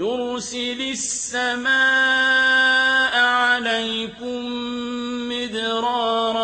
يُرْسِلِ السَّمَاءَ عَلَيْكُم مِّدْرَارًا